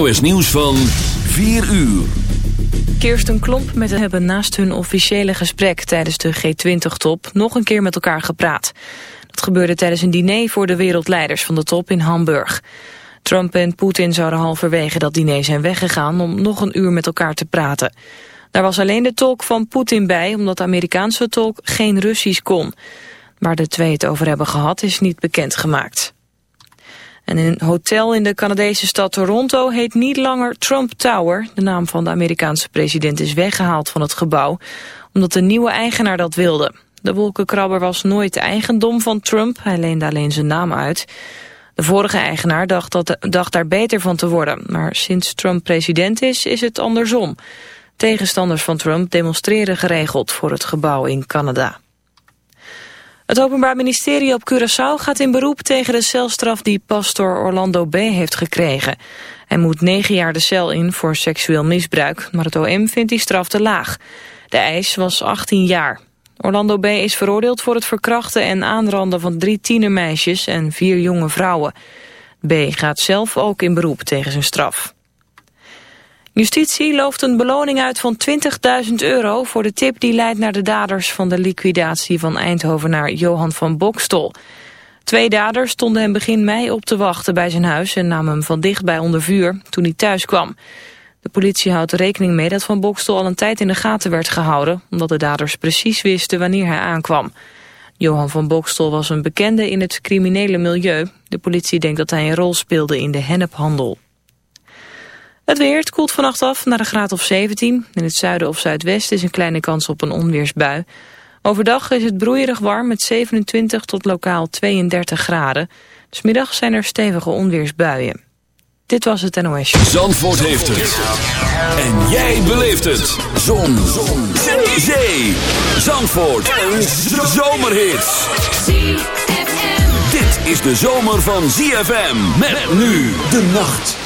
NOS Nieuws van 4 uur. Kirsten Klomp met hebben naast hun officiële gesprek tijdens de G20-top nog een keer met elkaar gepraat. Dat gebeurde tijdens een diner voor de wereldleiders van de top in Hamburg. Trump en Poetin zouden halverwege dat diner zijn weggegaan om nog een uur met elkaar te praten. Daar was alleen de tolk van Poetin bij, omdat de Amerikaanse tolk geen Russisch kon. Waar de twee het over hebben gehad is niet bekendgemaakt. En een hotel in de Canadese stad Toronto heet niet langer Trump Tower. De naam van de Amerikaanse president is weggehaald van het gebouw, omdat de nieuwe eigenaar dat wilde. De wolkenkrabber was nooit eigendom van Trump, hij leende alleen zijn naam uit. De vorige eigenaar dacht, dat, dacht daar beter van te worden, maar sinds Trump president is, is het andersom. Tegenstanders van Trump demonstreren geregeld voor het gebouw in Canada. Het Openbaar Ministerie op Curaçao gaat in beroep tegen de celstraf die pastor Orlando B. heeft gekregen. Hij moet negen jaar de cel in voor seksueel misbruik, maar het OM vindt die straf te laag. De eis was 18 jaar. Orlando B. is veroordeeld voor het verkrachten en aanranden van drie tienermeisjes en vier jonge vrouwen. B. gaat zelf ook in beroep tegen zijn straf. Justitie looft een beloning uit van 20.000 euro voor de tip die leidt naar de daders van de liquidatie van Eindhovenaar Johan van Bokstol. Twee daders stonden hem begin mei op te wachten bij zijn huis en namen hem van dichtbij onder vuur toen hij thuis kwam. De politie houdt rekening mee dat Van Bokstol al een tijd in de gaten werd gehouden, omdat de daders precies wisten wanneer hij aankwam. Johan van Bokstol was een bekende in het criminele milieu. De politie denkt dat hij een rol speelde in de hennephandel. Het weer, koelt vannacht af naar een graad of 17. In het zuiden of zuidwesten is een kleine kans op een onweersbui. Overdag is het broeierig warm met 27 tot lokaal 32 graden. Smiddag zijn er stevige onweersbuien. Dit was het NOS. Zandvoort heeft het. En jij beleeft het. Zon. Zon. Zee. Zandvoort. Een zomerhit. Dit is de zomer van ZFM. Met nu de nacht.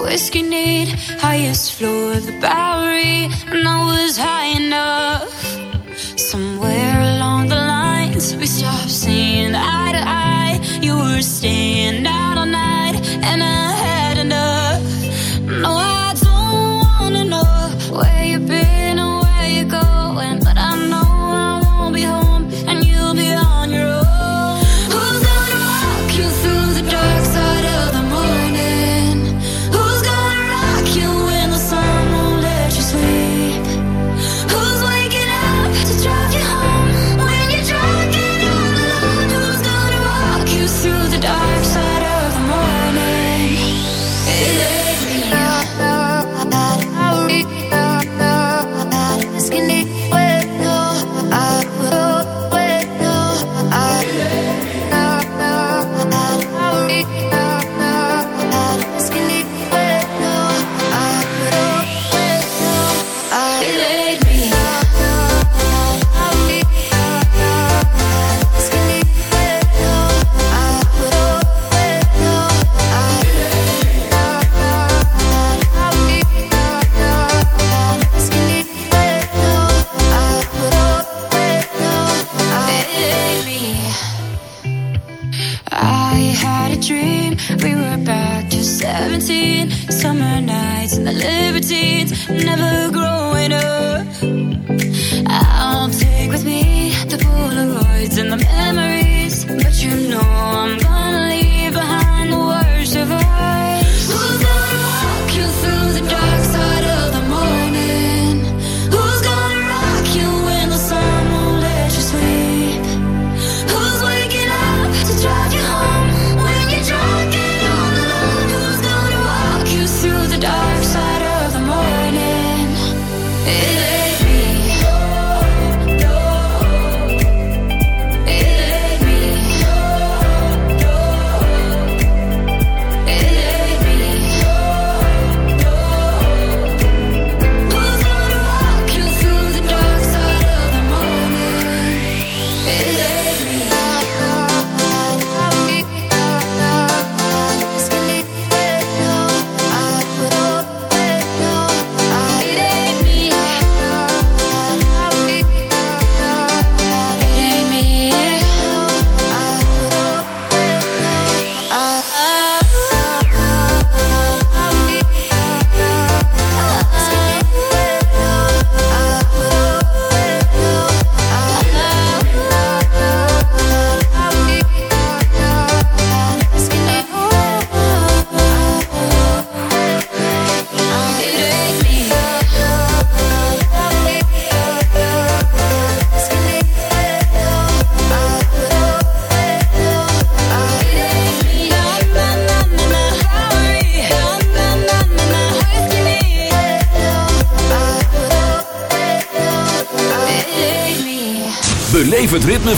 whiskey need? Highest floor of the back.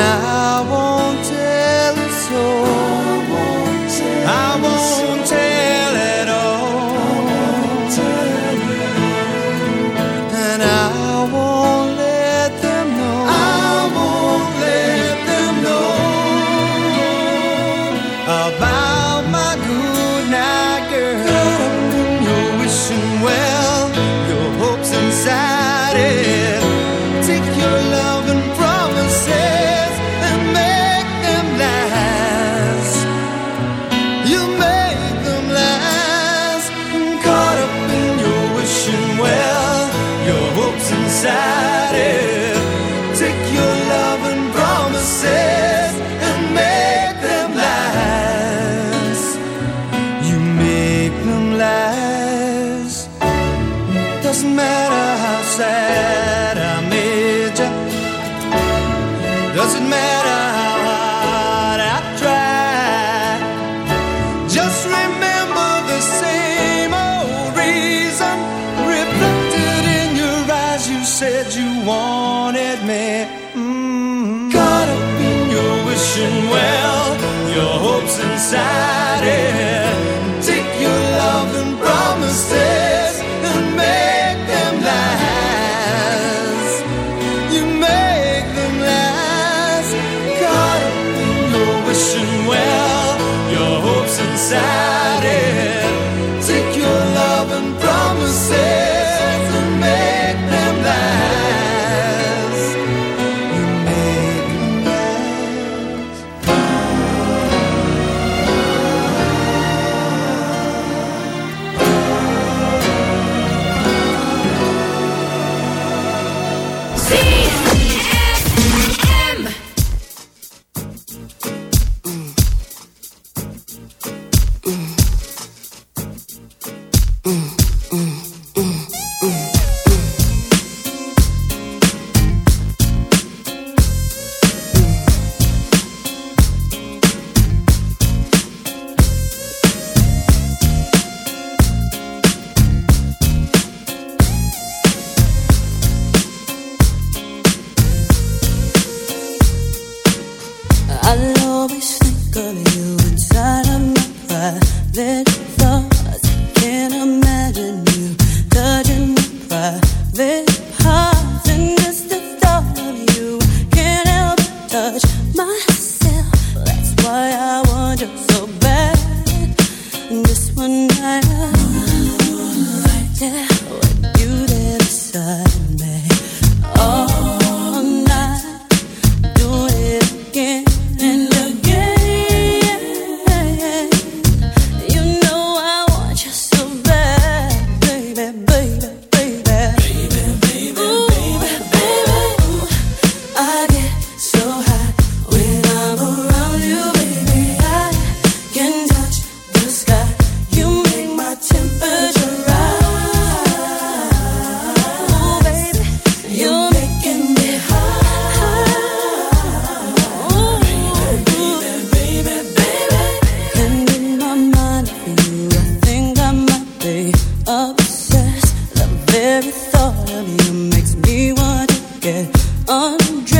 now side. undress.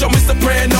Show me soprano